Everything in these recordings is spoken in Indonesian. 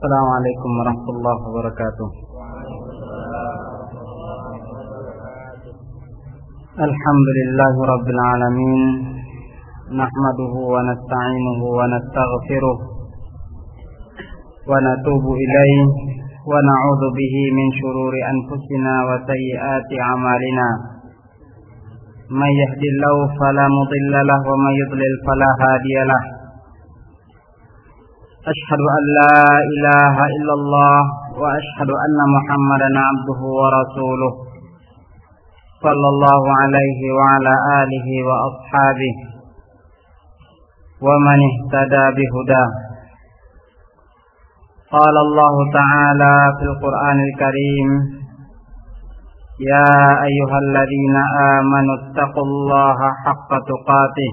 السلام عليكم ورحمة الله وبركاته. الحمد لله رب العالمين نحمده ونستعينه ونستغفره ونتوب إليه ونعوذ به من شرور أنفسنا وسيئات أعمالنا. من يهد الله فلا مضل له ومن يضلل فلا هادي له. أشهد أن لا إله إلا الله وأشهد أن محمدا عبده ورسوله صلى الله عليه وعلى آله وأصحابه ومن اهتدى بهداه. قال الله تعالى في القرآن الكريم يا أيها الذين آمنوا اتقوا الله حق تقاته.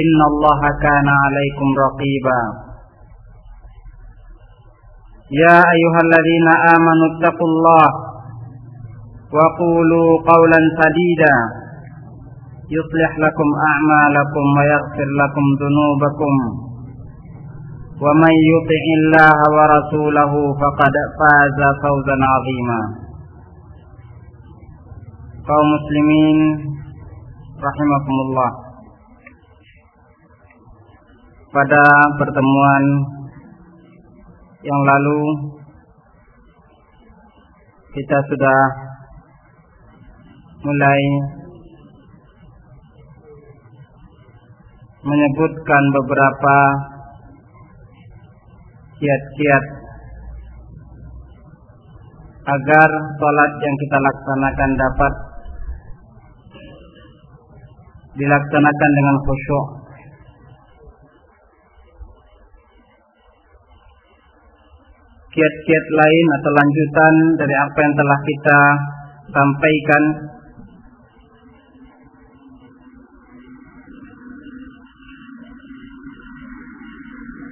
إن الله كان عليكم رقيبا. يا أيها الذين آمنوا اتقوا الله وقولوا قولا سديدا. يصلح لكم أعمالكم ويغفر لكم ذنوبكم. ومن يطع الله ورسوله فقد فاز فوزا عظيما. kaum muslimin rahimakumullah pada pertemuan yang lalu kita sudah mulai menyebutkan beberapa kiat-kiat agar sholat yang kita laksanakan dapat dilaksanakan dengan khusyuk. Kiat-kiat lain atau lanjutan dari apa yang telah kita sampaikan.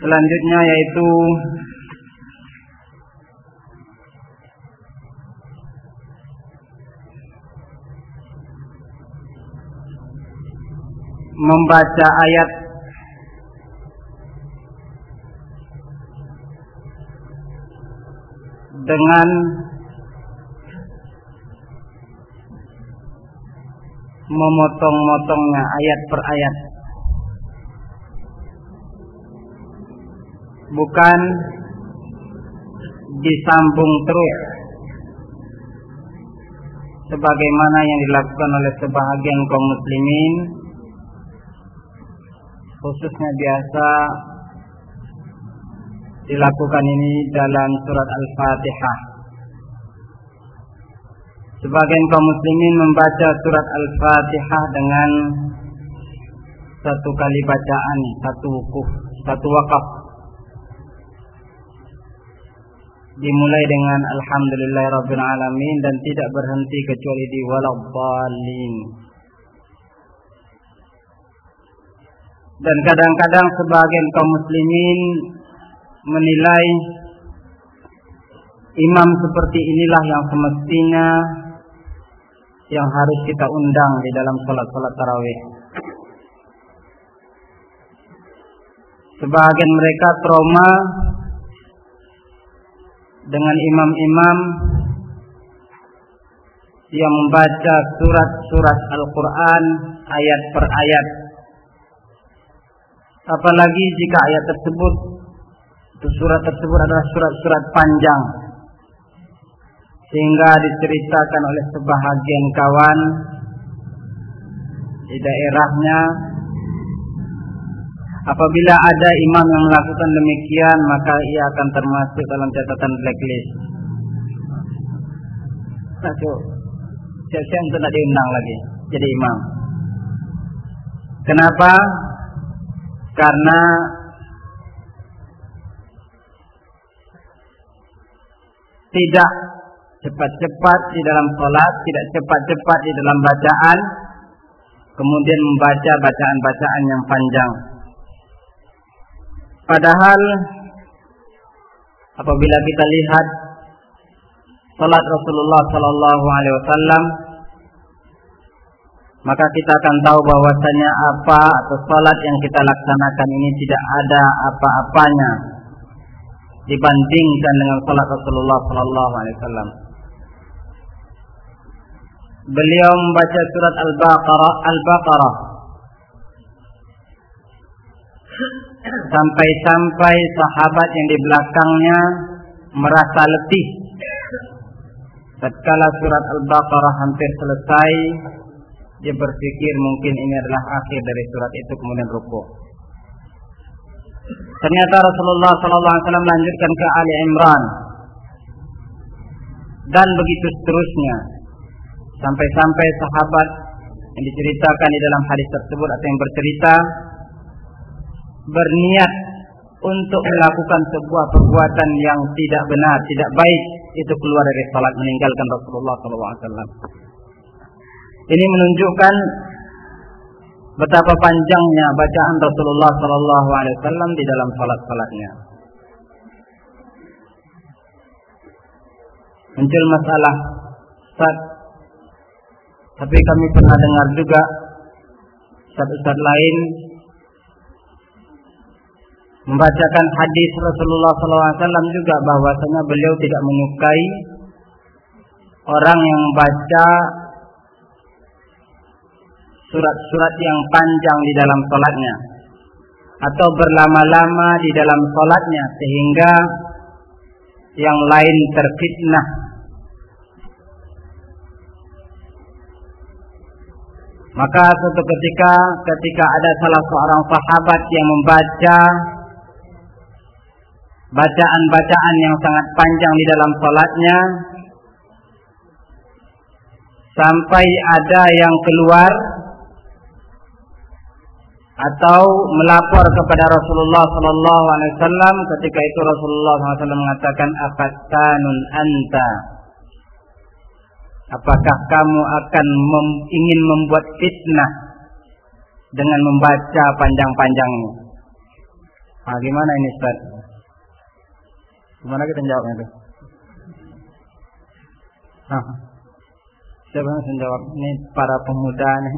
Selanjutnya yaitu membaca ayat dengan memotong-motongnya ayat per ayat. Bukan disambung terus sebagaimana yang dilakukan oleh sebahagian kaum muslimin khususnya biasa dilakukan ini dalam surat Al-Fatihah. Sebagian kaum muslimin membaca surat Al-Fatihah dengan satu kali bacaan, satu wukuf, satu wakaf. Dimulai dengan Alhamdulillahirabbil alamin dan tidak berhenti kecuali di waladhdallin. Dan kadang-kadang sebagian kaum muslimin menilai imam seperti inilah yang semestinya yang harus kita undang di dalam sholat-sholat tarawih. Sebagian mereka trauma dengan imam-imam yang membaca surat-surat Al-Quran ayat per ayat. Apalagi jika ayat tersebut surat tersebut adalah surat-surat panjang sehingga diceritakan oleh sebahagian kawan di daerahnya apabila ada imam yang melakukan demikian maka ia akan termasuk dalam catatan blacklist. Satu, siap-siap untuk tidak diundang lagi jadi imam. Kenapa? Karena tidak cepat-cepat di dalam sholat, tidak cepat-cepat di dalam bacaan, kemudian membaca bacaan-bacaan yang panjang. Padahal apabila kita lihat salat Rasulullah sallallahu alaihi wasallam maka kita akan tahu bahwasanya apa atau salat yang kita laksanakan ini tidak ada apa-apanya dibandingkan dengan salat Rasulullah sallallahu alaihi wasallam. Beliau membaca surat Al-Baqarah Al-Baqarah sampai-sampai sahabat yang di belakangnya merasa letih. Tatkala surat Al-Baqarah hampir selesai, dia berpikir mungkin ini adalah akhir dari surat itu kemudian rukuk. Ternyata Rasulullah SAW melanjutkan ke Ali Imran dan begitu seterusnya sampai-sampai sahabat yang diceritakan di dalam hadis tersebut atau yang bercerita berniat untuk melakukan sebuah perbuatan yang tidak benar, tidak baik, itu keluar dari salat meninggalkan Rasulullah SAW. Ini menunjukkan betapa panjangnya bacaan Rasulullah SAW di dalam salat-salatnya. Muncul masalah, Ustaz, tapi kami pernah dengar juga Ustaz-Ustaz lain membacakan hadis Rasulullah SAW juga bahwasanya beliau tidak menyukai orang yang membaca surat-surat yang panjang di dalam sholatnya atau berlama-lama di dalam sholatnya sehingga yang lain terfitnah. Maka suatu ketika ketika ada salah seorang sahabat yang membaca bacaan-bacaan yang sangat panjang di dalam sholatnya sampai ada yang keluar atau melapor kepada Rasulullah Sallallahu Alaihi Wasallam ketika itu Rasulullah SAW mengatakan afatanun anta apakah kamu akan mem ingin membuat fitnah dengan membaca panjang-panjangnya ah, gimana ini Ustaz Gimana kita jawabnya itu? Nah, siapa yang menjawab? Ini para pemuda nih.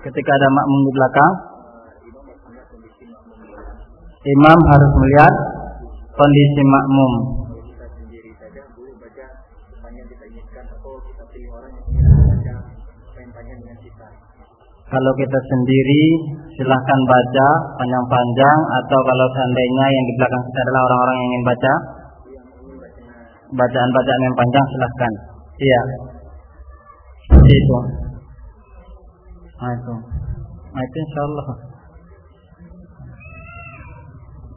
Ketika ada makmum di belakang, imam harus melihat kondisi makmum. Kalau kita sendiri silahkan baca panjang-panjang atau kalau seandainya yang di belakang kita adalah orang-orang yang ingin baca bacaan-bacaan yang panjang silahkan. Iya. Itu. Nah itu. Nah itu insya Allah.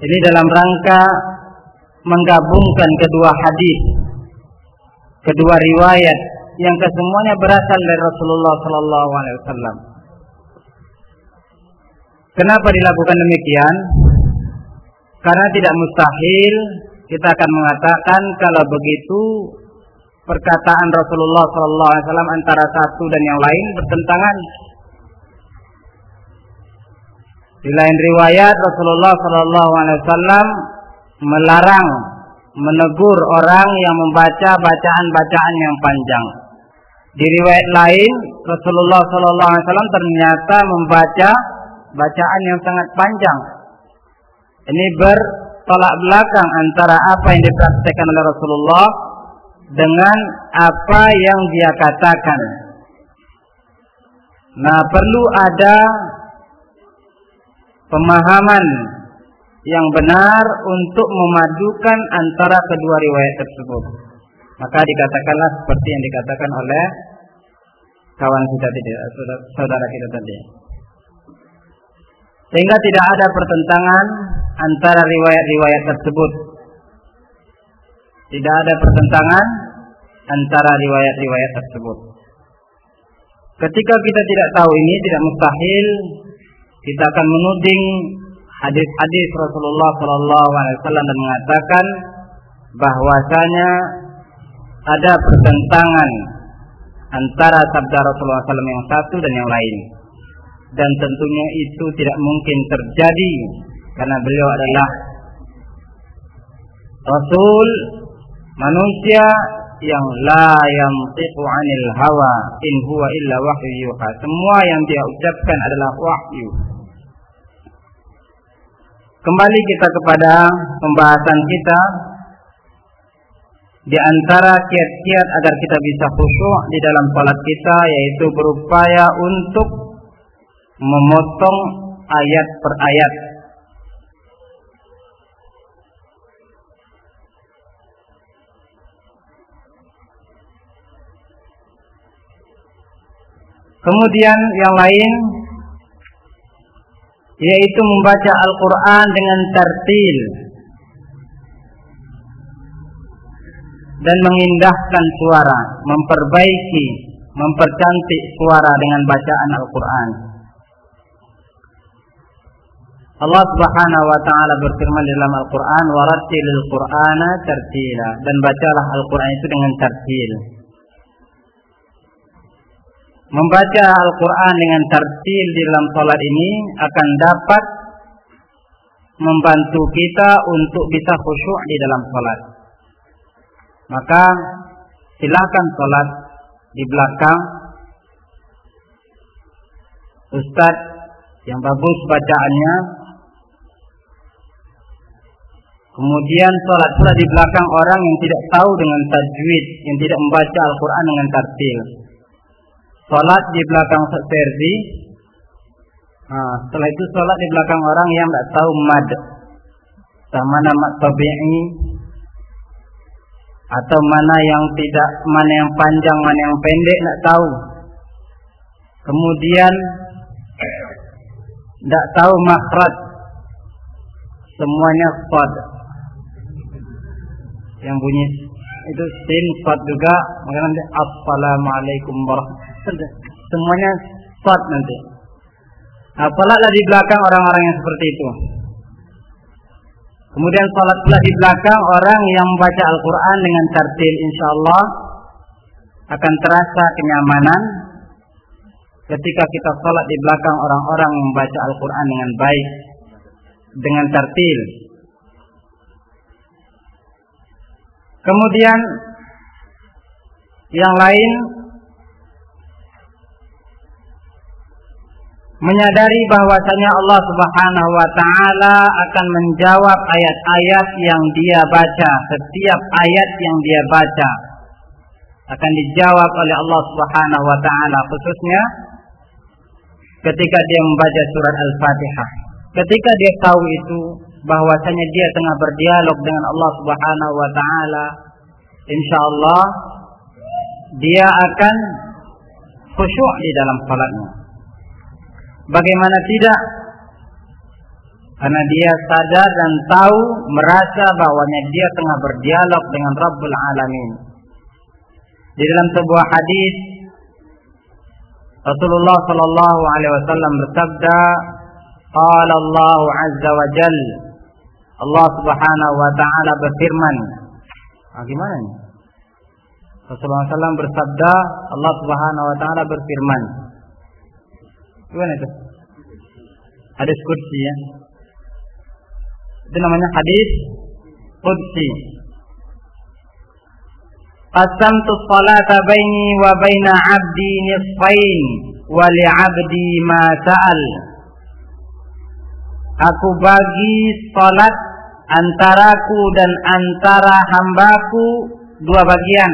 Ini dalam rangka menggabungkan kedua hadis, kedua riwayat yang kesemuanya berasal dari Rasulullah Sallallahu Alaihi Wasallam. Kenapa dilakukan demikian? Karena tidak mustahil kita akan mengatakan kalau begitu perkataan Rasulullah SAW antara satu dan yang lain bertentangan. Di lain riwayat Rasulullah SAW melarang menegur orang yang membaca bacaan-bacaan yang panjang. Di riwayat lain Rasulullah SAW ternyata membaca bacaan yang sangat panjang. Ini bertolak belakang antara apa yang dipraktekkan oleh Rasulullah dengan apa yang dia katakan. Nah, perlu ada pemahaman yang benar untuk memadukan antara kedua riwayat tersebut. Maka dikatakanlah seperti yang dikatakan oleh kawan kita tadi, saudara kita tadi. Sehingga tidak ada pertentangan antara riwayat-riwayat tersebut. Tidak ada pertentangan antara riwayat-riwayat tersebut. Ketika kita tidak tahu ini, tidak mustahil kita akan menuding hadis-hadis Rasulullah Shallallahu Alaihi Wasallam dan mengatakan bahwasanya ada pertentangan antara sabda Rasulullah SAW yang satu dan yang lain. Dan tentunya itu tidak mungkin terjadi karena beliau adalah Rasul manusia yang la yang anil hawa in huwa illa wahyu yuha. Semua yang dia ucapkan adalah wahyu. Kembali kita kepada pembahasan kita di antara kiat-kiat agar kita bisa khusyuk di dalam salat kita yaitu berupaya untuk memotong ayat per ayat. Kemudian yang lain yaitu membaca Al-Qur'an dengan tertil dan mengindahkan suara, memperbaiki, mempercantik suara dengan bacaan Al-Qur'an. Allah Subhanahu wa taala berfirman dalam Al-Qur'an, "Warattilil Qur'ana tartila." Dan bacalah Al-Qur'an itu dengan tartil. Membaca Al-Quran dengan tartil di dalam salat ini akan dapat membantu kita untuk bisa khusyuk di dalam salat. Maka silakan salat di belakang Ustadz yang bagus bacaannya Kemudian sholat pula di belakang orang yang tidak tahu dengan tajwid, yang tidak membaca Al-Quran dengan tartil. Sholat di belakang versi. Nah, setelah itu sholat di belakang orang yang tidak tahu mad. Sama nama tabi'i atau mana yang tidak, mana yang panjang, mana yang pendek, tidak tahu. Kemudian tidak tahu makhraj, semuanya spot yang bunyi itu sin spot juga, maka nanti assalamualaikum warahmatullahi Semuanya shot nanti. Nah, salatlah di belakang orang-orang yang seperti itu. Kemudian salat pula di belakang orang yang membaca Al-Quran dengan tartil insya Allah akan terasa kenyamanan ketika kita salat di belakang orang-orang yang membaca Al-Quran dengan baik dengan tartil. Kemudian yang lain menyadari bahwasanya Allah Subhanahu wa taala akan menjawab ayat-ayat yang dia baca, setiap ayat yang dia baca akan dijawab oleh Allah Subhanahu wa taala khususnya ketika dia membaca surat Al-Fatihah. Ketika dia tahu itu bahwasanya dia tengah berdialog dengan Allah Subhanahu wa taala, insyaallah dia akan khusyuk di dalam salatnya. Bagaimana tidak? Karena dia sadar dan tahu, merasa bahwanya dia tengah berdialog dengan Rabbul Alamin. Di dalam sebuah hadis Rasulullah sallallahu alaihi wasallam bersabda, "Qala Allah azza wa jal" Allah Subhanahu wa taala berfirman. Ah, gimana? Rasulullah SAW bersabda, Allah Subhanahu wa taala berfirman. Gimana itu? Hadis kursi ya. Itu namanya hadis kursi. Qasamtu salata baini wa baina 'abdi nisfain wa li 'abdi ma sa'al. Aku bagi salat antaraku dan antara hambaku dua bagian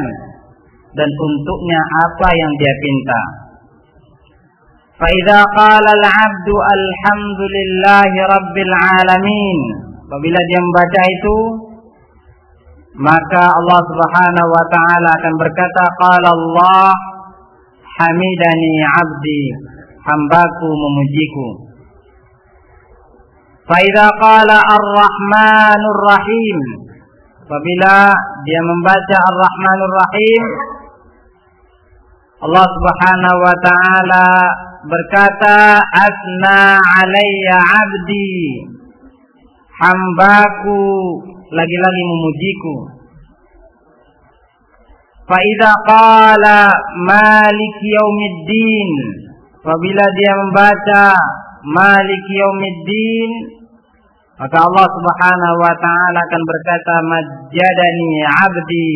dan untuknya apa yang dia pinta. فإذا قال العبد الحمد لله رب العالمين apabila dia membaca itu maka Allah Subhanahu wa taala akan berkata qala Allah hamidani abdi hambaku memujiku Faida qala ar-rahmanur rahim apabila dia membaca ar-rahmanur rahim Allah Subhanahu wa taala berkata asna alayya abdi hambaku lagi-lagi memujiku. Faidah qala malik yaumiddin. Apabila dia membaca malik yaumiddin, maka Allah Subhanahu wa taala akan berkata majjadani abdi.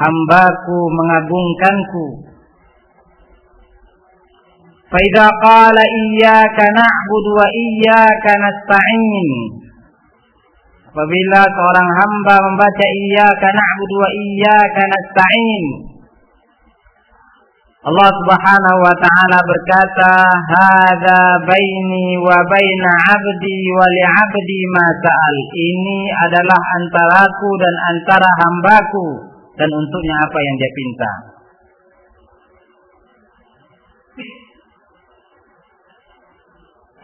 Hambaku mengagungkanku. فإذا قال إياك نعبد وإياك نستعين Apabila seorang hamba membaca iyyaka na'budu wa iyyaka nasta'in Allah Subhanahu wa taala berkata, "Hadza baini wa baina 'abdi wa li 'abdi ma sa'al." Ini adalah antaraku dan antara hambaku dan untuknya apa yang dia pinta.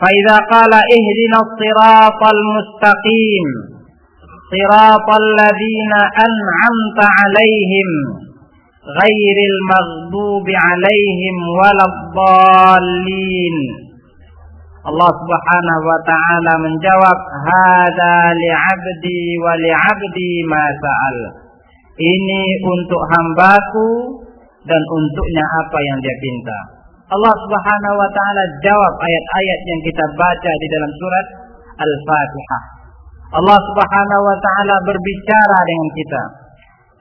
فإذا قال اهدنا الصراط المستقيم صراط الذين أنعمت عليهم غير المغضوب عليهم ولا الضالين Allah Subhanahu wa taala menjawab hada li'abdi wa li'abdi ma sa'al ini untuk hambaku dan untuknya apa yang dia pinta Allah Subhanahu wa taala jawab ayat-ayat yang kita baca di dalam surat Al-Fatihah. Allah Subhanahu wa taala berbicara dengan kita.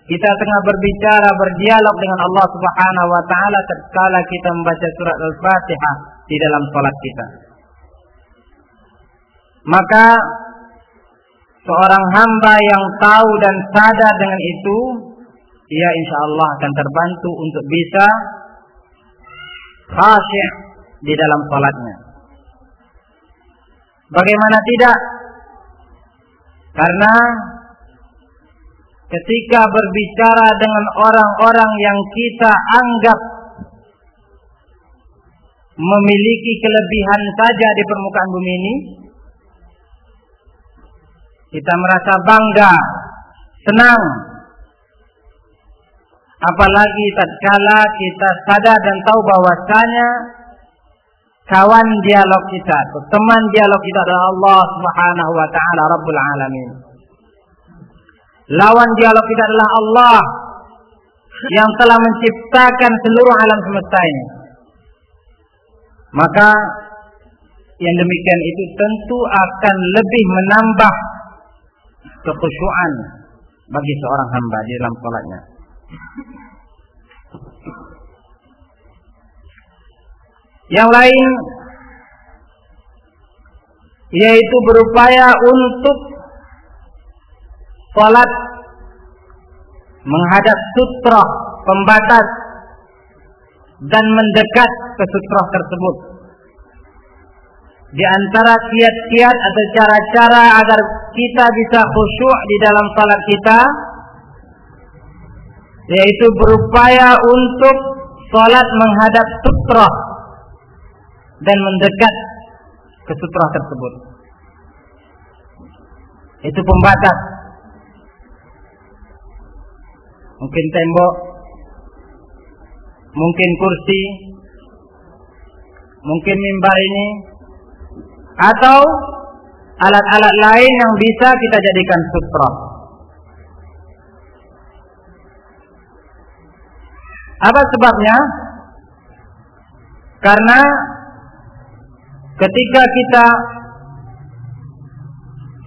Kita tengah berbicara, berdialog dengan Allah Subhanahu wa taala tatkala kita membaca surat Al-Fatihah di dalam salat kita. Maka seorang hamba yang tahu dan sadar dengan itu, ia insya Allah akan terbantu untuk bisa khasyih di dalam salatnya. Bagaimana tidak? Karena ketika berbicara dengan orang-orang yang kita anggap memiliki kelebihan saja di permukaan bumi ini, kita merasa bangga, senang, Apalagi tatkala kita sadar dan tahu bahwasanya kawan dialog kita, teman dialog kita adalah Allah Subhanahu wa taala Rabbul Alamin. Lawan dialog kita adalah Allah yang telah menciptakan seluruh alam semesta ini. Maka yang demikian itu tentu akan lebih menambah kekhusyuan bagi seorang hamba di dalam sholatnya. Yang lain yaitu berupaya untuk salat menghadap sutra pembatas dan mendekat ke sutra tersebut. Di antara kiat-kiat atau cara-cara agar kita bisa khusyuk di dalam salat kita yaitu berupaya untuk sholat menghadap sutra dan mendekat ke sutra tersebut. Itu pembatas. Mungkin tembok, mungkin kursi, mungkin mimbar ini, atau alat-alat lain yang bisa kita jadikan sutra. Apa sebabnya? Karena ketika kita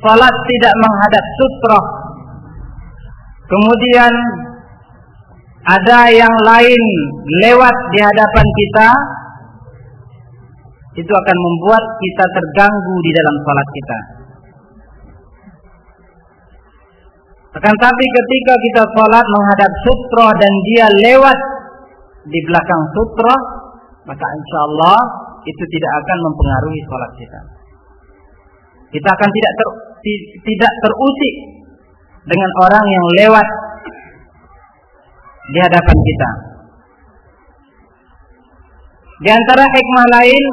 salat tidak menghadap sutra, kemudian ada yang lain lewat di hadapan kita, itu akan membuat kita terganggu di dalam salat kita. Akan tapi ketika kita salat menghadap sutra dan dia lewat di belakang sutra, maka insya Allah itu tidak akan mempengaruhi sholat kita. Kita akan tidak ter, tidak terusik dengan orang yang lewat di hadapan kita. Di antara hikmah lain,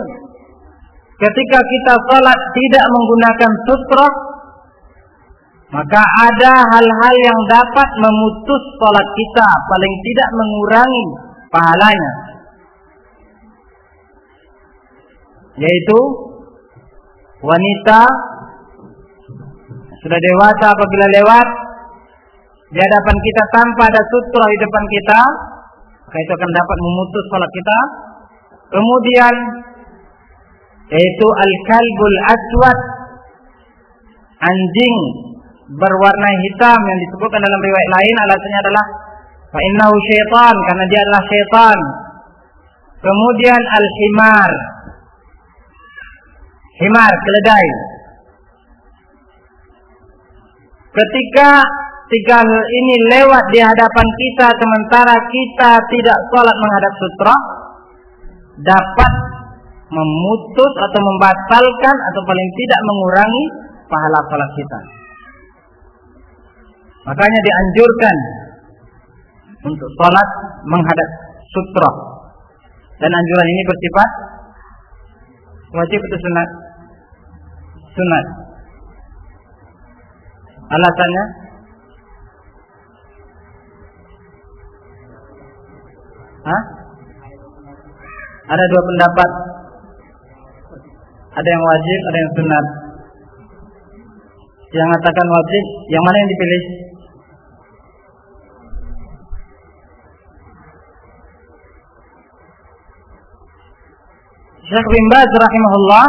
ketika kita sholat tidak menggunakan sutra, maka ada hal-hal yang dapat memutus sholat kita, paling tidak mengurangi pahalanya yaitu wanita sudah dewasa apabila lewat di hadapan kita tanpa ada sutra di depan kita, maka itu akan dapat memutus salat kita. Kemudian yaitu al-kalbul aswad anjing berwarna hitam yang disebutkan dalam riwayat lain alasannya adalah fa innahu syaitan karena dia adalah syaitan. Kemudian al-himar. Himar keledai. Ketika tiga hal ini lewat di hadapan kita sementara kita tidak sholat menghadap sutra dapat memutus atau membatalkan atau paling tidak mengurangi pahala sholat kita. Makanya dianjurkan untuk sholat menghadap sutra. Dan anjuran ini bersifat wajib atau sunat? Sunat. Alasannya Hah? Ada dua pendapat. Ada yang wajib, ada yang sunat. Yang mengatakan wajib, yang mana yang dipilih? Syekh bin Baz rahimahullah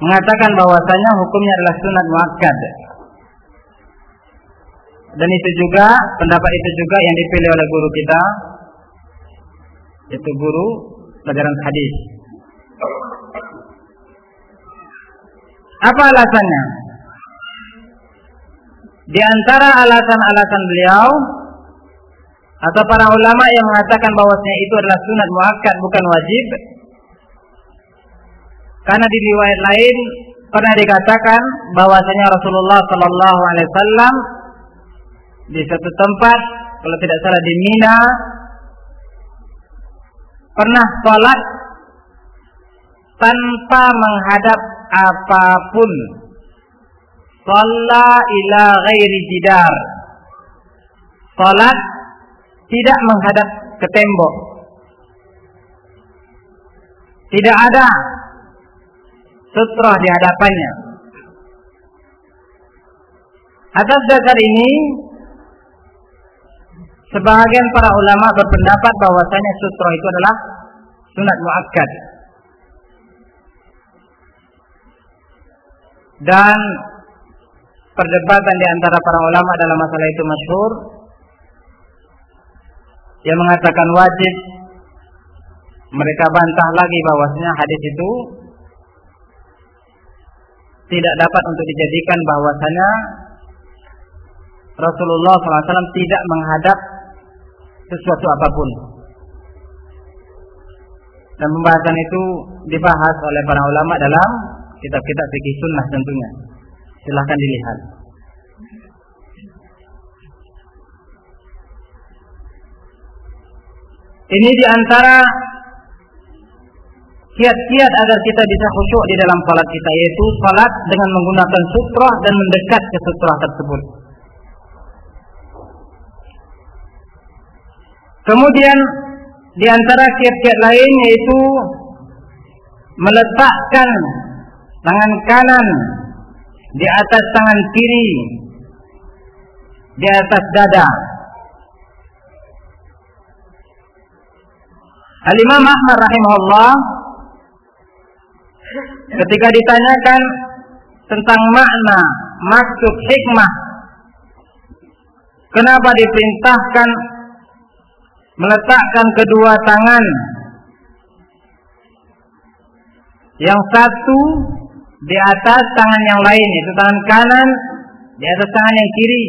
mengatakan bahwasanya hukumnya adalah sunat muakkad. Dan itu juga pendapat itu juga yang dipilih oleh guru kita itu guru pelajaran hadis. Apa alasannya? Di antara alasan-alasan beliau atau para ulama yang mengatakan bahwasanya itu adalah sunat muakkad bukan wajib. Karena di riwayat lain pernah dikatakan bahwasanya Rasulullah Shallallahu Alaihi Wasallam di satu tempat kalau tidak salah di Mina pernah sholat tanpa menghadap apa pun. Sholat ila ghairi jidar. Sholat tidak menghadap ke tembok. Tidak ada sutra di hadapannya. Atas dasar ini Sebagian para ulama berpendapat bahwasanya sutra itu adalah sunat muakkad. Dan perdebatan di antara para ulama dalam masalah itu masyhur yang mengatakan wajib mereka bantah lagi bahwasanya hadis itu tidak dapat untuk dijadikan bahwasanya Rasulullah SAW tidak menghadap sesuatu apa pun. Dan pembahasan itu dibahas oleh para ulama dalam kitab-kitab fikih sunnah tentunya. Silahkan dilihat. Ini di antara kiat-kiat agar kita bisa khusyuk di dalam salat kita yaitu salat dengan menggunakan sutra dan mendekat ke sutra tersebut. Kemudian di antara kiat-kiat lain yaitu meletakkan tangan kanan di atas tangan kiri di atas dada. Al-Imam Ahmad rahimahullah ketika ditanyakan tentang makna maksud hikmah kenapa diperintahkan meletakkan kedua tangan? Yang satu di atas tangan yang lain itu tangan kanan di atas tangan yang kiri.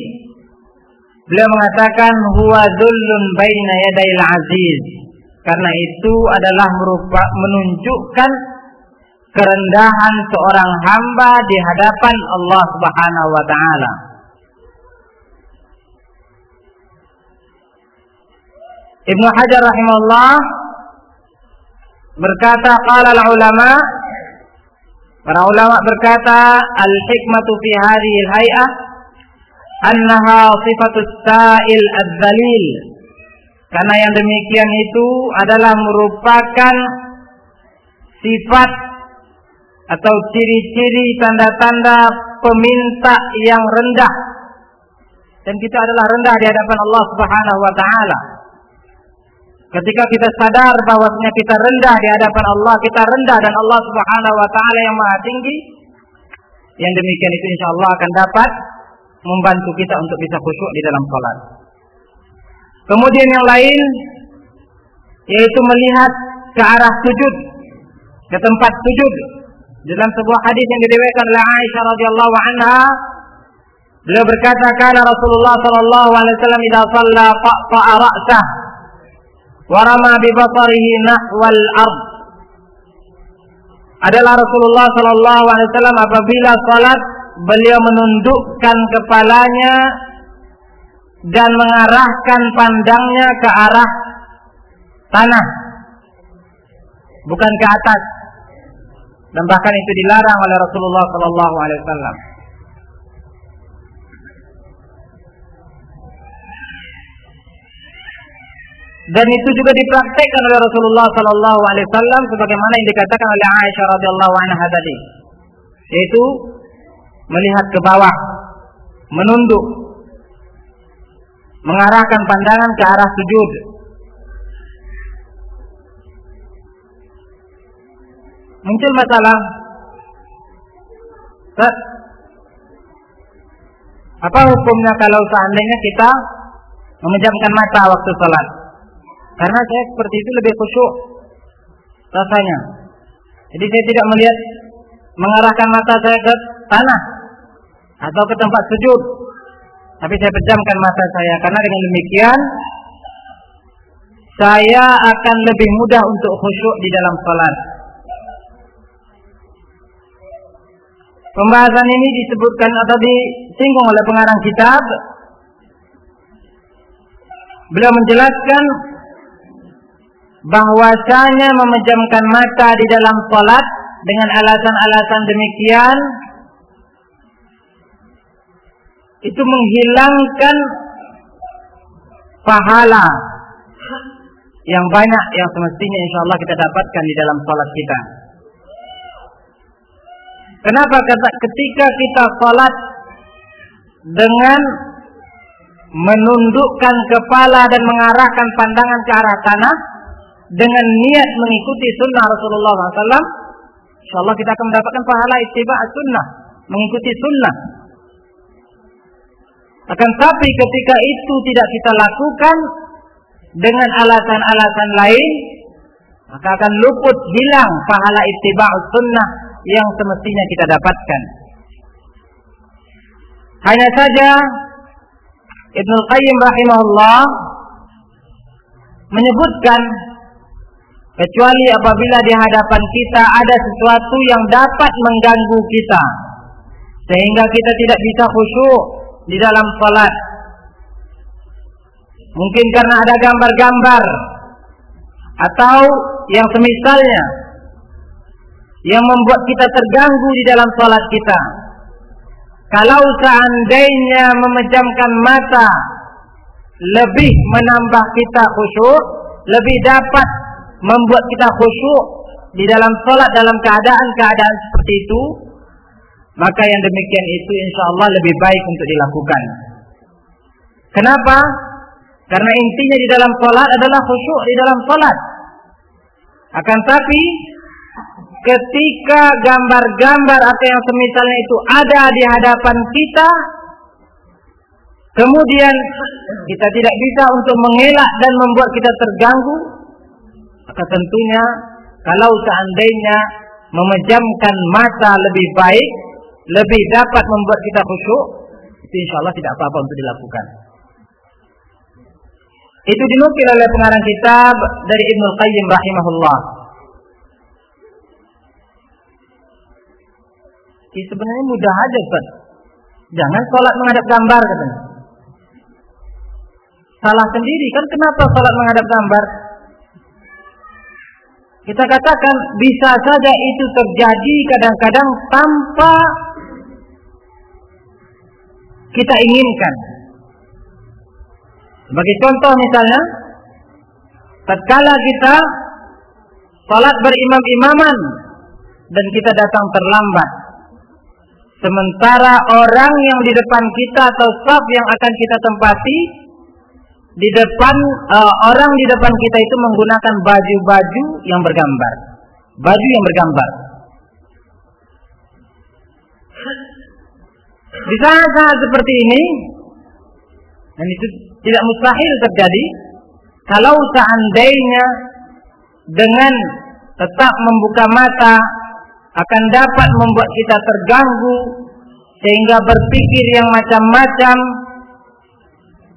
Beliau mengatakan huwa dhullun baina yadayil aziz karena itu adalah merupa menunjukkan kerendahan seorang hamba di hadapan Allah Subhanahu wa taala. Ibnu Hajar rahimahullah berkata qala al ulama para ulama berkata al hikmatu fi hadhihi al hay'ah annaha sifatu sa'il ad-dalil karena yang demikian itu adalah merupakan sifat atau ciri-ciri tanda-tanda peminta yang rendah. Dan kita adalah rendah di hadapan Allah Subhanahu wa taala. Ketika kita sadar bahwasanya kita rendah di hadapan Allah, kita rendah dan Allah Subhanahu wa taala yang Maha tinggi, yang demikian itu insya Allah akan dapat membantu kita untuk bisa khusyuk di dalam salat. Kemudian yang lain yaitu melihat ke arah sujud, ke tempat sujud. Dalam sebuah hadis yang diriwayatkan oleh Aisyah radhiyallahu anha, beliau berkata, "Kana Rasulullah sallallahu alaihi wasallam idza shalla fa'fa ra'sah wa rama bi basarihi nahwal ard." Adalah Rasulullah sallallahu alaihi wasallam apabila salat beliau menundukkan kepalanya dan mengarahkan pandangnya ke arah tanah. Bukan ke atas. Dan bahkan itu dilarang oleh Rasulullah sallallahu alaihi wasallam. Dan itu juga dipraktekkan oleh Rasulullah sallallahu alaihi wasallam sebagaimana yang dikatakan oleh Aisyah radhiyallahu anha tadi yaitu melihat ke bawah menunduk mengarahkan pandangan ke arah sujud muncul masalah apa hukumnya kalau seandainya kita memejamkan mata waktu sholat? Karena saya seperti itu lebih khusyuk rasanya. Jadi saya tidak melihat mengarahkan mata saya ke tanah atau ke tempat sujud. Tapi saya pejamkan mata saya karena dengan demikian saya akan lebih mudah untuk khusyuk di dalam sholat. Pembahasan ini disebutkan atau disinggung oleh pengarang kitab. Beliau menjelaskan bahwasanya memejamkan mata di dalam salat dengan alasan-alasan demikian itu menghilangkan pahala yang banyak yang semestinya insya Allah kita dapatkan di dalam salat kita. Kenapa kata ketika kita salat dengan menundukkan kepala dan mengarahkan pandangan ke arah tanah dengan niat mengikuti sunnah Rasulullah SAW, insya Allah kita akan mendapatkan pahala ittiba sunnah, mengikuti sunnah. Akan tapi ketika itu tidak kita lakukan dengan alasan-alasan lain, maka akan luput hilang pahala ittiba sunnah yang semestinya kita dapatkan. Hanya saja Ibnu Qayyim rahimahullah menyebutkan kecuali apabila di hadapan kita ada sesuatu yang dapat mengganggu kita sehingga kita tidak bisa khusyuk di dalam salat. Mungkin karena ada gambar-gambar atau yang semisalnya yang membuat kita terganggu di dalam salat kita. Kalau seandainya memejamkan mata lebih menambah kita khusyuk, lebih dapat membuat kita khusyuk di dalam salat dalam keadaan-keadaan seperti itu, maka yang demikian itu insya Allah lebih baik untuk dilakukan. Kenapa? Karena intinya di dalam salat adalah khusyuk di dalam salat. Akan tapi ketika gambar-gambar atau yang semisalnya itu ada di hadapan kita, kemudian kita tidak bisa untuk mengelak dan membuat kita terganggu, maka tentunya kalau seandainya memejamkan mata lebih baik, lebih dapat membuat kita khusyuk, itu insya Allah tidak apa-apa untuk dilakukan. Itu dinukil oleh pengarang kitab dari Ibnu Qayyim rahimahullah. Ya, sebenarnya mudah aja Ustaz. Jangan sholat menghadap gambar katanya. Salah sendiri kan kenapa sholat menghadap gambar? Kita katakan bisa saja itu terjadi kadang-kadang tanpa kita inginkan. Sebagai contoh misalnya, tatkala kita salat berimam-imaman dan kita datang terlambat. Sementara orang yang di depan kita atau staff yang akan kita tempati di depan uh, orang di depan kita itu menggunakan baju-baju yang bergambar. Baju yang bergambar. Di saat-saat seperti ini dan itu tidak mustahil terjadi kalau seandainya dengan tetap membuka mata akan dapat membuat kita terganggu sehingga berpikir yang macam-macam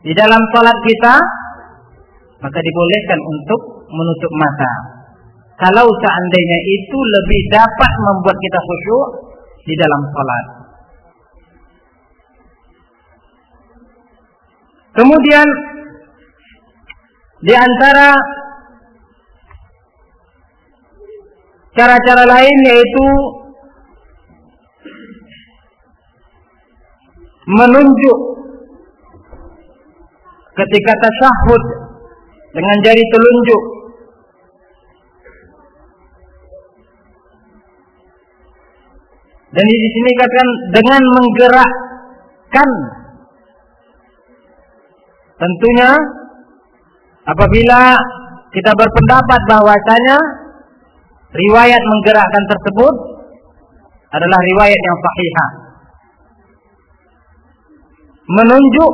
di dalam salat kita maka dibolehkan untuk menutup mata. Kalau seandainya itu lebih dapat membuat kita khusyuk di dalam salat. Kemudian di antara cara-cara lain yaitu menunjuk ketika tasyahud dengan jari telunjuk. Dan di sini katakan dengan menggerakkan tentunya apabila kita berpendapat bahwasanya riwayat menggerakkan tersebut adalah riwayat yang sahihah menunjuk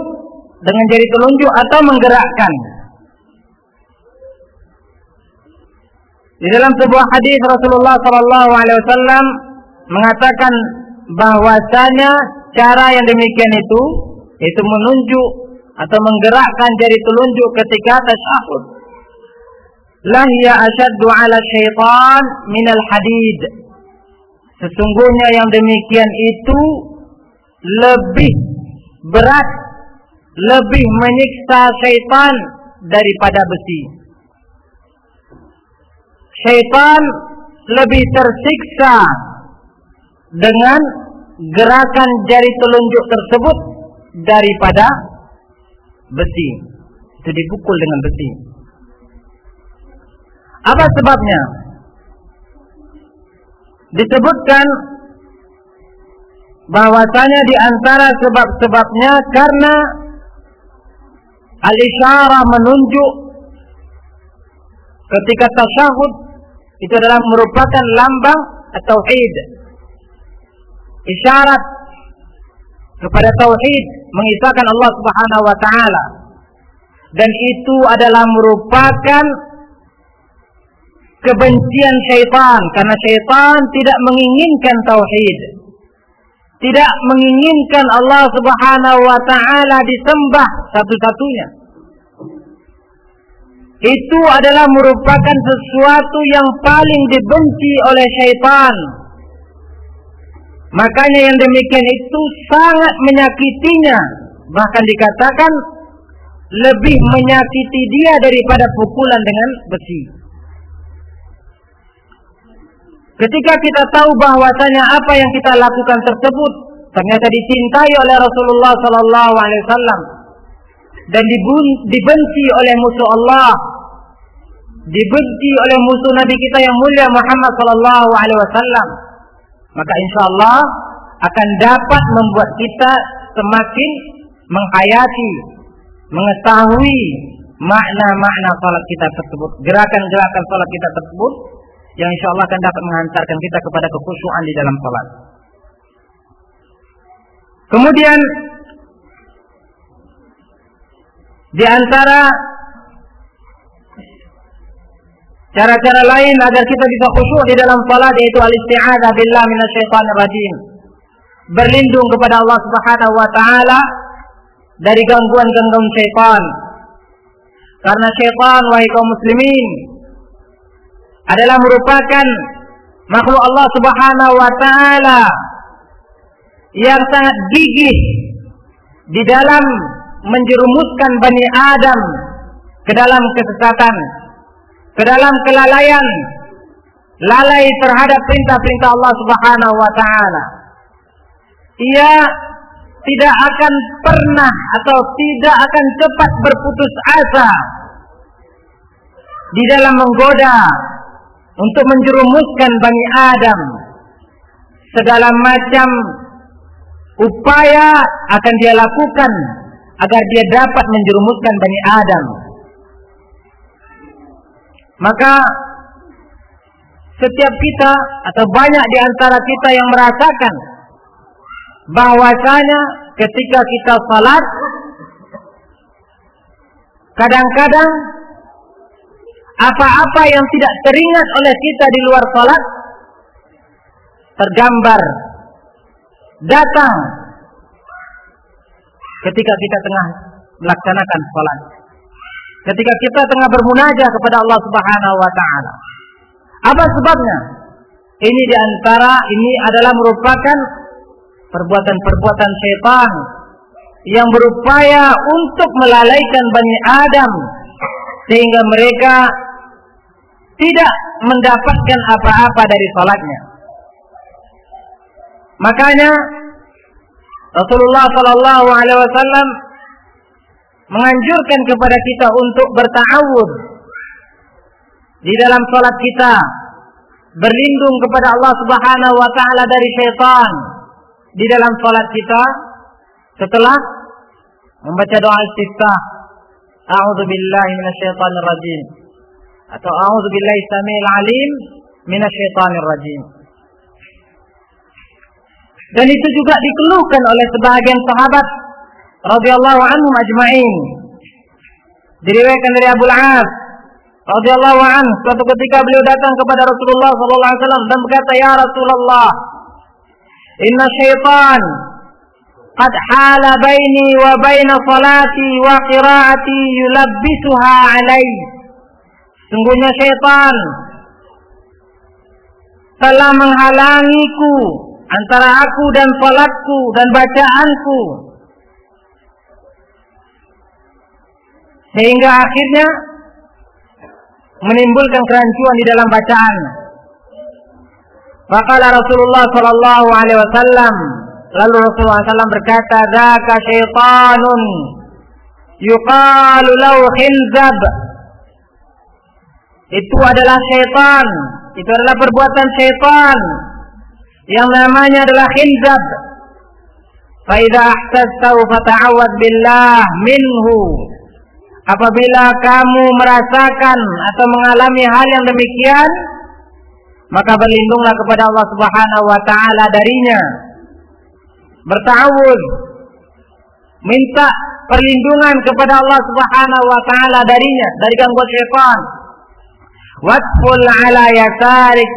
dengan jari telunjuk atau menggerakkan. Di dalam sebuah hadis Rasulullah Sallallahu Alaihi Wasallam mengatakan bahwasanya cara yang demikian itu itu menunjuk atau menggerakkan jari telunjuk ketika tasyahud. Lahya asyaddu ala syaitan minal hadid. Sesungguhnya yang demikian itu lebih berat lebih menyiksa syaitan daripada besi. Syaitan lebih tersiksa dengan gerakan jari telunjuk tersebut daripada besi. Itu dipukul dengan besi. Apa sebabnya? Disebutkan bahwasanya di antara sebab-sebabnya karena Al-isyarah menunjuk ketika tasyahud itu adalah merupakan lambang tauhid. Isyarat kepada tauhid mengisahkan Allah Subhanahu wa taala. Dan itu adalah merupakan kebencian syaitan karena syaitan tidak menginginkan tauhid tidak menginginkan Allah Subhanahu wa taala disembah satu-satunya. Itu adalah merupakan sesuatu yang paling dibenci oleh syaitan. Makanya yang demikian itu sangat menyakitinya. Bahkan dikatakan lebih menyakiti dia daripada pukulan dengan besi. Ketika kita tahu bahwasanya apa yang kita lakukan tersebut ternyata dicintai oleh Rasulullah sallallahu alaihi wasallam dan dibenci oleh musuh Allah, dibenci oleh musuh Nabi kita yang mulia Muhammad sallallahu alaihi wasallam, maka insya Allah akan dapat membuat kita semakin menghayati, mengetahui makna-makna salat kita tersebut, gerakan-gerakan salat kita tersebut yang insya Allah akan dapat menghantarkan kita kepada kekhusyuan di dalam salat. Kemudian di antara cara-cara lain agar kita bisa khusyuk di dalam salat yaitu al-isti'adzah billah minasyaitonir rajim. Berlindung kepada Allah Subhanahu wa taala dari gangguan-gangguan syaitan. Karena syaitan wahai kaum muslimin adalah merupakan makhluk Allah Subhanahu wa taala yang sangat gigih di dalam menjerumuskan Bani Adam ke dalam kesesatan, ke dalam kelalaian, lalai terhadap perintah-perintah Allah Subhanahu wa taala. Ia tidak akan pernah atau tidak akan cepat berputus asa di dalam menggoda untuk menjerumuskan Bani Adam segala macam upaya akan dia lakukan agar dia dapat menjerumuskan Bani Adam. Maka setiap kita atau banyak di antara kita yang merasakan bahwasanya ketika kita salat kadang-kadang apa-apa yang tidak teringat oleh kita di luar salat tergambar datang ketika kita tengah melaksanakan salat. Ketika kita tengah bermunajah kepada Allah Subhanahu wa taala. Apa sebabnya? Ini di antara ini adalah merupakan perbuatan-perbuatan syaitan yang berupaya untuk melalaikan Bani Adam sehingga mereka tidak mendapatkan apa-apa dari salatnya. Makanya Rasulullah Shallallahu Alaihi Wasallam menganjurkan kepada kita untuk bertawud di dalam sholat kita, berlindung kepada Allah Subhanahu Wa Taala dari syaitan di dalam sholat kita setelah membaca doa istiftah. A'udzu billahi minasyaitonir rajim atau a'udzu billahi samil alim minasyaitonir rajim. Dan itu juga dikeluhkan oleh sebagian sahabat radhiyallahu anhum ajma'in. Diriwayatkan dari Abu Al-As radhiyallahu an suatu ketika beliau datang kepada Rasulullah sallallahu alaihi wasallam dan berkata, "Ya Rasulullah, inna syaitan qad hala baini wa baina salati wa qiraati yulabbisuha alai." Sungguhnya syaitan telah menghalangiku antara aku dan salatku dan bacaanku sehingga akhirnya menimbulkan kerancuan di dalam bacaan. Faqala Rasulullah sallallahu alaihi wasallam lalu Rasulullah SAW berkata, "Dzaka syaitanun yuqalu lahu khinzab." Itu adalah syaitan. Itu adalah perbuatan syaitan yang namanya adalah khinzab. Faida ahsastahu fata'awad billah minhu. Apabila kamu merasakan atau mengalami hal yang demikian, maka berlindunglah kepada Allah Subhanahu wa taala darinya. Bertawud minta perlindungan kepada Allah Subhanahu wa taala darinya dari gangguan syaitan. Watful ala yasarik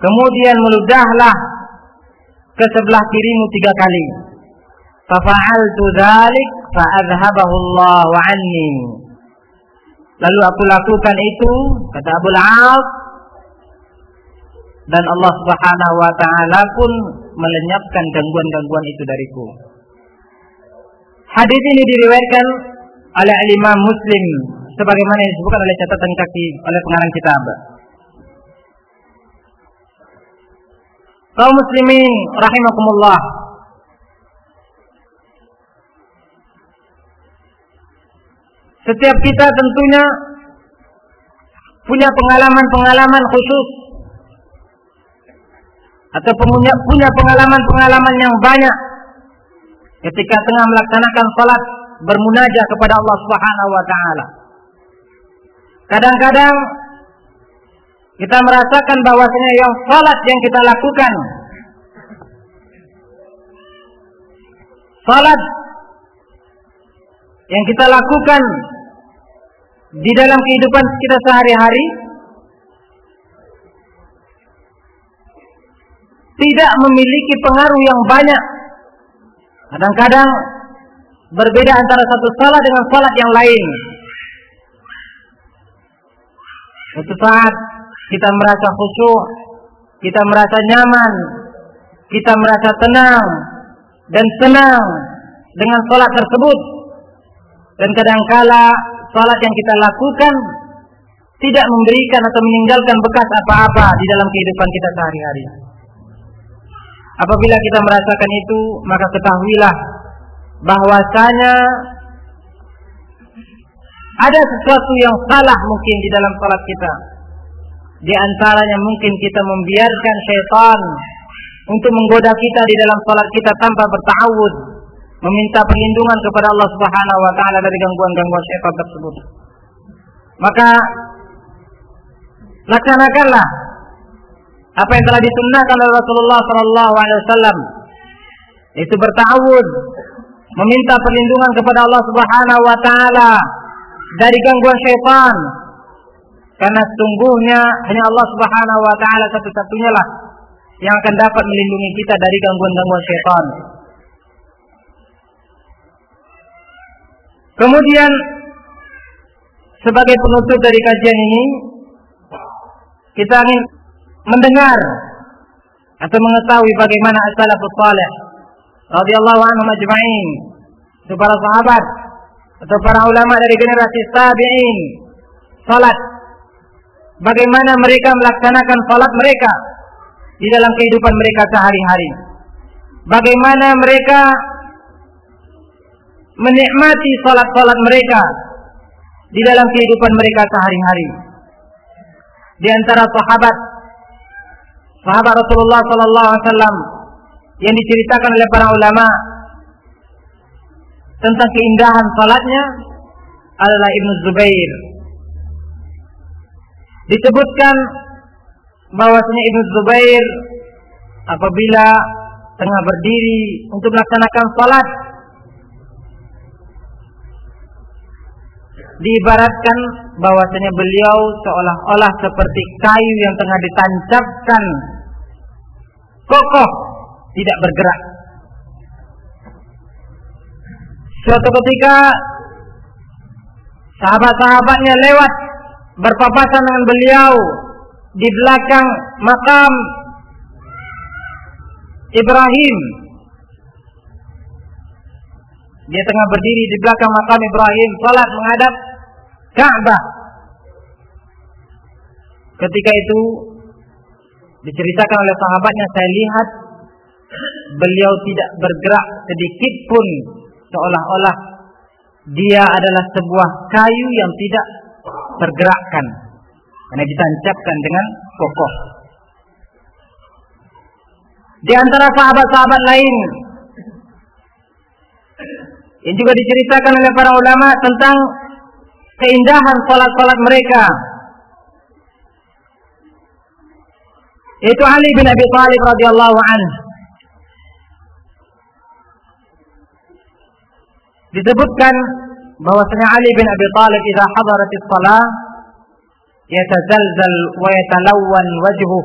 Kemudian meludahlah ke sebelah kirimu tiga kali. Fafa'altu dzalik fa'adhabahu Allah anni. Lalu aku lakukan itu kata Abu Al dan Allah Subhanahu wa taala pun melenyapkan gangguan-gangguan itu dariku. Hadis ini diriwayatkan oleh Imam Muslim sebagaimana disebutkan oleh catatan kaki oleh pengarang kitab. kaum muslimin rahimakumullah setiap kita tentunya punya pengalaman-pengalaman khusus atau punya punya pengalaman-pengalaman yang banyak ketika tengah melaksanakan salat bermunajah kepada Allah Subhanahu wa taala. Kadang-kadang kita merasakan bahwasanya yang salat yang kita lakukan salat yang kita lakukan di dalam kehidupan kita sehari-hari tidak memiliki pengaruh yang banyak. Kadang-kadang berbeda antara satu salat dengan salat yang lain. Suatu saat kita merasa khusyuk, kita merasa nyaman, kita merasa tenang dan senang dengan sholat tersebut. Dan kadangkala sholat yang kita lakukan tidak memberikan atau meninggalkan bekas apa-apa di dalam kehidupan kita sehari-hari. Apabila kita merasakan itu, maka ketahuilah bahwasanya ada sesuatu yang salah mungkin di dalam salat kita Di antaranya mungkin kita membiarkan syaitan untuk menggoda kita di dalam salat kita tanpa bertawud, meminta perlindungan kepada Allah Subhanahu wa taala dari gangguan-gangguan syaitan tersebut. Maka laksanakanlah apa yang telah disunnahkan oleh Rasulullah sallallahu alaihi wasallam itu bertawud meminta perlindungan kepada Allah Subhanahu wa taala dari gangguan syaitan karena sungguhnya hanya Allah Subhanahu wa taala satu-satunya lah yang akan dapat melindungi kita dari gangguan-gangguan syaitan. Kemudian sebagai penutup dari kajian ini kita ingin mendengar atau mengetahui bagaimana as-salafus salih radhiyallahu anhum ajma'in itu para sahabat atau para ulama dari generasi tabi'in salat. Bagaimana mereka melaksanakan salat mereka di dalam kehidupan mereka sehari-hari. Bagaimana mereka menikmati salat-salat mereka di dalam kehidupan mereka sehari-hari di antara sahabat sahabat Rasulullah sallallahu alaihi wasallam yang diceritakan oleh para ulama tentang keindahan salatnya adalah Ibnu Zubair. Disebutkan bahwasanya Ibnu Zubair apabila tengah berdiri untuk melaksanakan salat diibaratkan bahwasanya beliau seolah-olah seperti kayu yang tengah ditancapkan kokoh tidak bergerak. Suatu ketika sahabat-sahabatnya lewat berpapasan dengan beliau di belakang makam Ibrahim. Dia tengah berdiri di belakang makam Ibrahim, salat menghadap Ka'bah. Ketika itu diceritakan oleh sahabatnya, saya lihat beliau tidak bergerak sedikit pun seolah-olah dia adalah sebuah kayu yang tidak tergerakkan karena ditancapkan dengan kokoh. Di antara sahabat-sahabat lain yang juga diceritakan oleh para ulama tentang keindahan salat-salat mereka. Yaitu Ali bin Abi Thalib radhiyallahu anhu. Disebutkan bahwasanya Ali bin Abi Thalib idza hadarat as-salah yatazalzal wa yatalawwan wajhuh.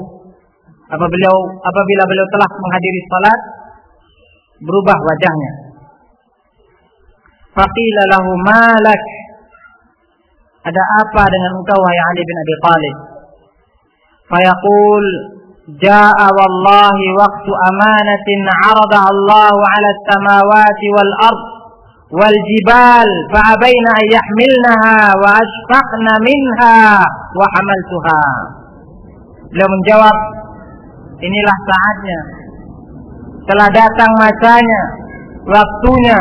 Apabila apabila beliau telah menghadiri salat berubah wajahnya. Faqila lahu malak ada apa dengan engkau wahai Ali bin Abi Thalib? Fayaqul 'aradaha Allah 'ala as-samawati wal ard wal jibal fa'abaina an yahmilnaha wa ashfaqna minha wa hamaltuha. Beliau menjawab, inilah saatnya. Telah datang masanya, waktunya.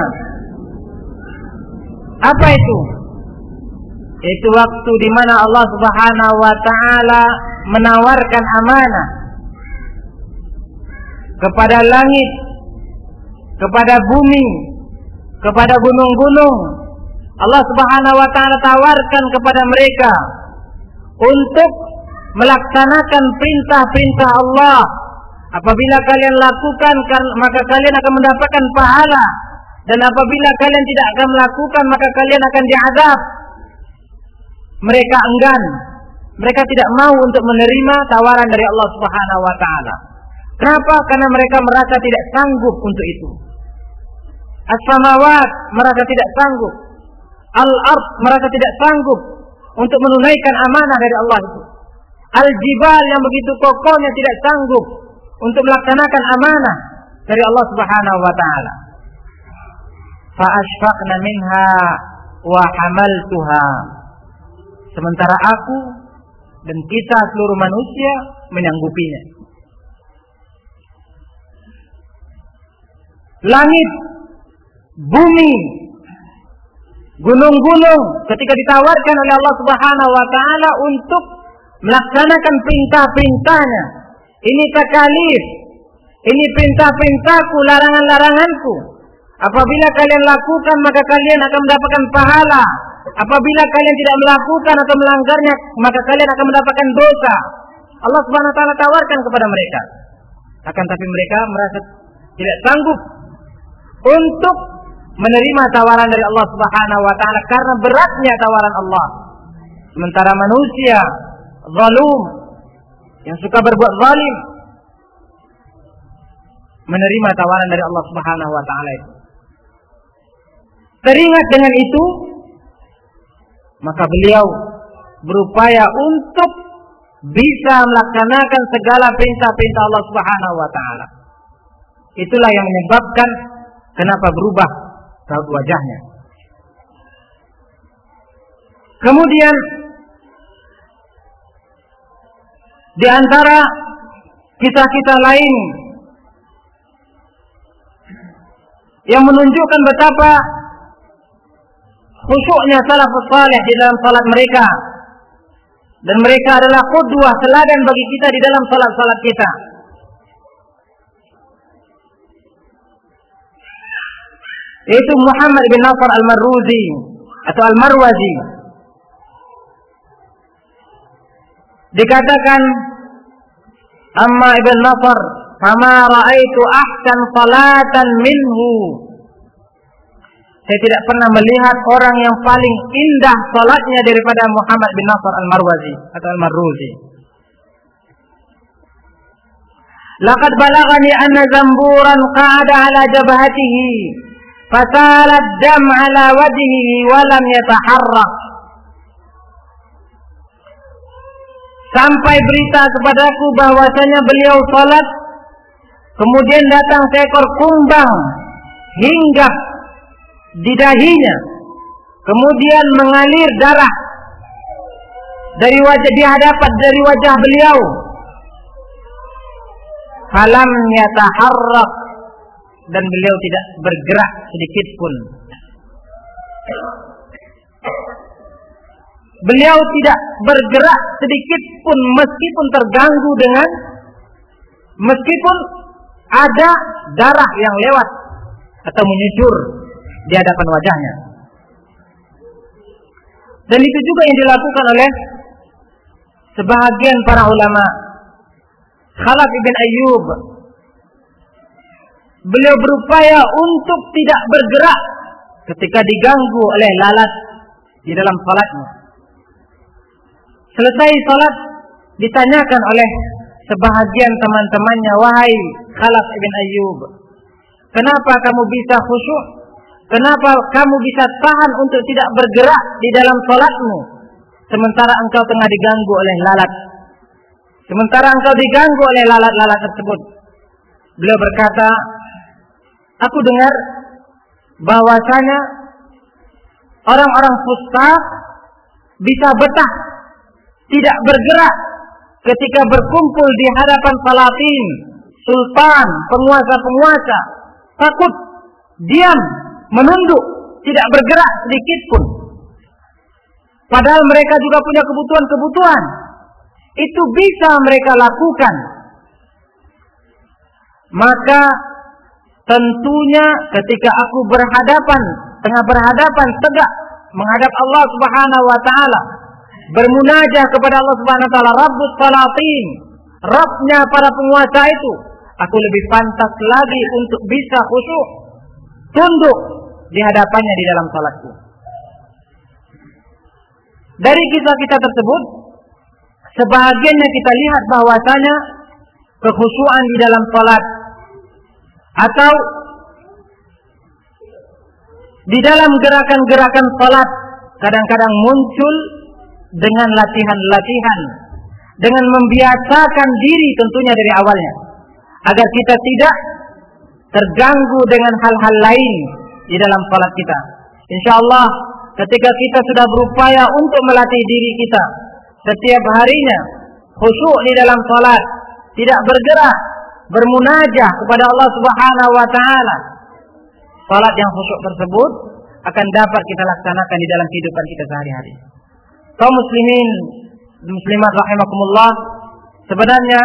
Apa itu? Itu waktu di mana Allah Subhanahu wa taala menawarkan amanah kepada langit, kepada bumi, kepada gunung-gunung. Allah Subhanahu wa taala tawarkan kepada mereka untuk melaksanakan perintah-perintah Allah. Apabila kalian lakukan maka kalian akan mendapatkan pahala dan apabila kalian tidak akan melakukan maka kalian akan diadab mereka enggan. Mereka tidak mau untuk menerima tawaran dari Allah Subhanahu wa taala. Kenapa? Karena mereka merasa tidak sanggup untuk itu. As-samawat merasa tidak sanggup. Al-ard merasa tidak sanggup untuk menunaikan amanah dari Allah itu. Al-jibal yang begitu kokohnya tidak sanggup untuk melaksanakan amanah dari Allah Subhanahu wa taala. Fa ashfaqna minha wa hamaltuha Sementara aku dan kita seluruh manusia menyanggupinya. Langit, bumi, gunung-gunung ketika ditawarkan oleh Allah Subhanahu wa taala untuk melaksanakan perintah-perintahnya. Ini takalif. Ini perintah-perintahku, larangan-laranganku. Apabila kalian lakukan maka kalian akan mendapatkan pahala. Apabila kalian tidak melakukan atau melanggarnya maka kalian akan mendapatkan dosa. Allah Subhanahu wa taala tawarkan kepada mereka. Akan tapi mereka merasa tidak sanggup untuk menerima tawaran dari Allah Subhanahu wa taala karena beratnya tawaran Allah. Sementara manusia zalum yang suka berbuat zalim menerima tawaran dari Allah Subhanahu wa taala itu. Teringat dengan itu, maka beliau berupaya untuk bisa melaksanakan segala perintah-perintah Allah Subhanahu wa taala. Itulah yang menyebabkan kenapa berubah raut wajahnya. Kemudian di antara kisah-kisah lain yang menunjukkan betapa khusyuknya salafus saleh di dalam salat mereka dan mereka adalah qudwah teladan bagi kita di dalam salat-salat kita. Yaitu Muhammad bin Nasr al-Marruzi atau al-Marwazi. Dikatakan Amma ibn Nasr, "Fama ra'aitu ahsan salatan minhu." Saya tidak pernah melihat orang yang paling indah salatnya daripada Muhammad bin Nasr al-Marwazi atau al-Marruzi. Laqad balagani anna zamburan qa'ada ala jabhatihi fasalat dam ala wajhihi wa lam yataharrak. Sampai berita kepadaku bahwasanya beliau salat kemudian datang seekor kumbang hingga di dahinya. Kemudian mengalir darah dari wajah di hadapan dari wajah beliau. Falam yataharrak dan beliau tidak bergerak sedikit pun. Beliau tidak bergerak sedikit pun meskipun terganggu dengan meskipun ada darah yang lewat atau menyucur di hadapan wajahnya. Dan itu juga yang dilakukan oleh sebahagian para ulama. Khalaf ibn Ayyub beliau berupaya untuk tidak bergerak ketika diganggu oleh lalat di dalam salatnya. Selesai salat ditanyakan oleh sebahagian teman-temannya, "Wahai Khalaf ibn Ayyub, kenapa kamu bisa khusyuk Kenapa kamu bisa tahan untuk tidak bergerak di dalam sholatmu? Sementara engkau tengah diganggu oleh lalat. Sementara engkau diganggu oleh lalat-lalat tersebut. Beliau berkata, aku dengar bahwasanya orang-orang fustaq bisa betah tidak bergerak ketika berkumpul di hadapan salatin, sultan, penguasa-penguasa. Takut, diam, menunduk, tidak bergerak sedikit pun. Padahal mereka juga punya kebutuhan-kebutuhan. Itu bisa mereka lakukan. Maka tentunya ketika aku berhadapan, tengah berhadapan tegak menghadap Allah Subhanahu wa taala, bermunajah kepada Allah Subhanahu wa taala, Rabbus Salatin, Rabbnya para penguasa itu, aku lebih pantas lagi untuk bisa khusyuk, tunduk di hadapannya di dalam salatku. Dari kisah-kisah tersebut, sebahagiannya kita lihat bahwasanya kekhusyuan di dalam salat atau di dalam gerakan-gerakan salat kadang-kadang muncul dengan latihan-latihan dengan membiasakan diri tentunya dari awalnya agar kita tidak terganggu dengan hal-hal lain di dalam salat kita. Insya Allah ketika kita sudah berupaya untuk melatih diri kita setiap harinya khusyuk di dalam salat, tidak bergerak, bermunajah kepada Allah Subhanahu wa taala. Salat yang khusyuk tersebut akan dapat kita laksanakan di dalam kehidupan kita sehari-hari. Kaum muslimin muslimat rahimakumullah, sebenarnya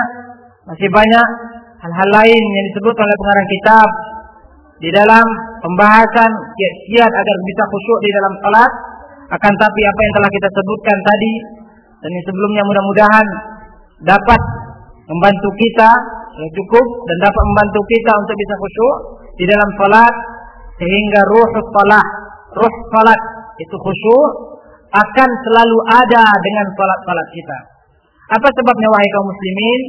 masih banyak hal-hal lain yang disebut oleh pengarang kitab di dalam pembahasan kiat-kiat agar bisa khusyuk di dalam salat. Akan tapi apa yang telah kita sebutkan tadi dan yang sebelumnya mudah-mudahan dapat membantu kita yang cukup dan dapat membantu kita untuk bisa khusyuk di dalam salat sehingga ruh salat, ruh salat itu khusyuk akan selalu ada dengan salat-salat kita. Apa sebabnya wahai kaum muslimin?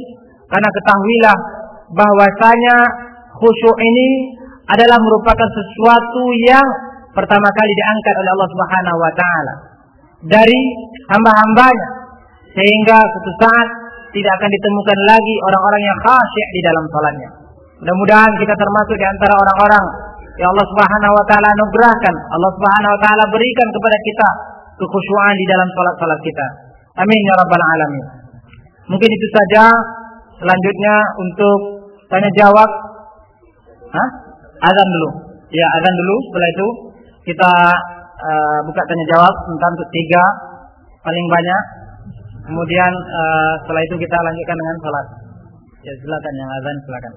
Karena ketahuilah bahwasanya khusyuk ini adalah merupakan sesuatu yang pertama kali diangkat oleh Allah Subhanahu wa taala dari hamba-hambanya sehingga suatu saat tidak akan ditemukan lagi orang-orang yang khasyik di dalam salatnya. Mudah-mudahan kita termasuk di antara orang-orang yang Allah Subhanahu wa taala anugerahkan, Allah Subhanahu wa taala berikan kepada kita kekhusyuan di dalam salat-salat kita. Amin ya rabbal alamin. Mungkin itu saja. Selanjutnya untuk tanya jawab. Hah? Azan dulu. Ya, azan dulu. Setelah itu kita uh, buka tanya jawab tentang untuk tiga paling banyak Kemudian uh, setelah itu kita lanjutkan dengan salat. Ya silakan yang azan silakan.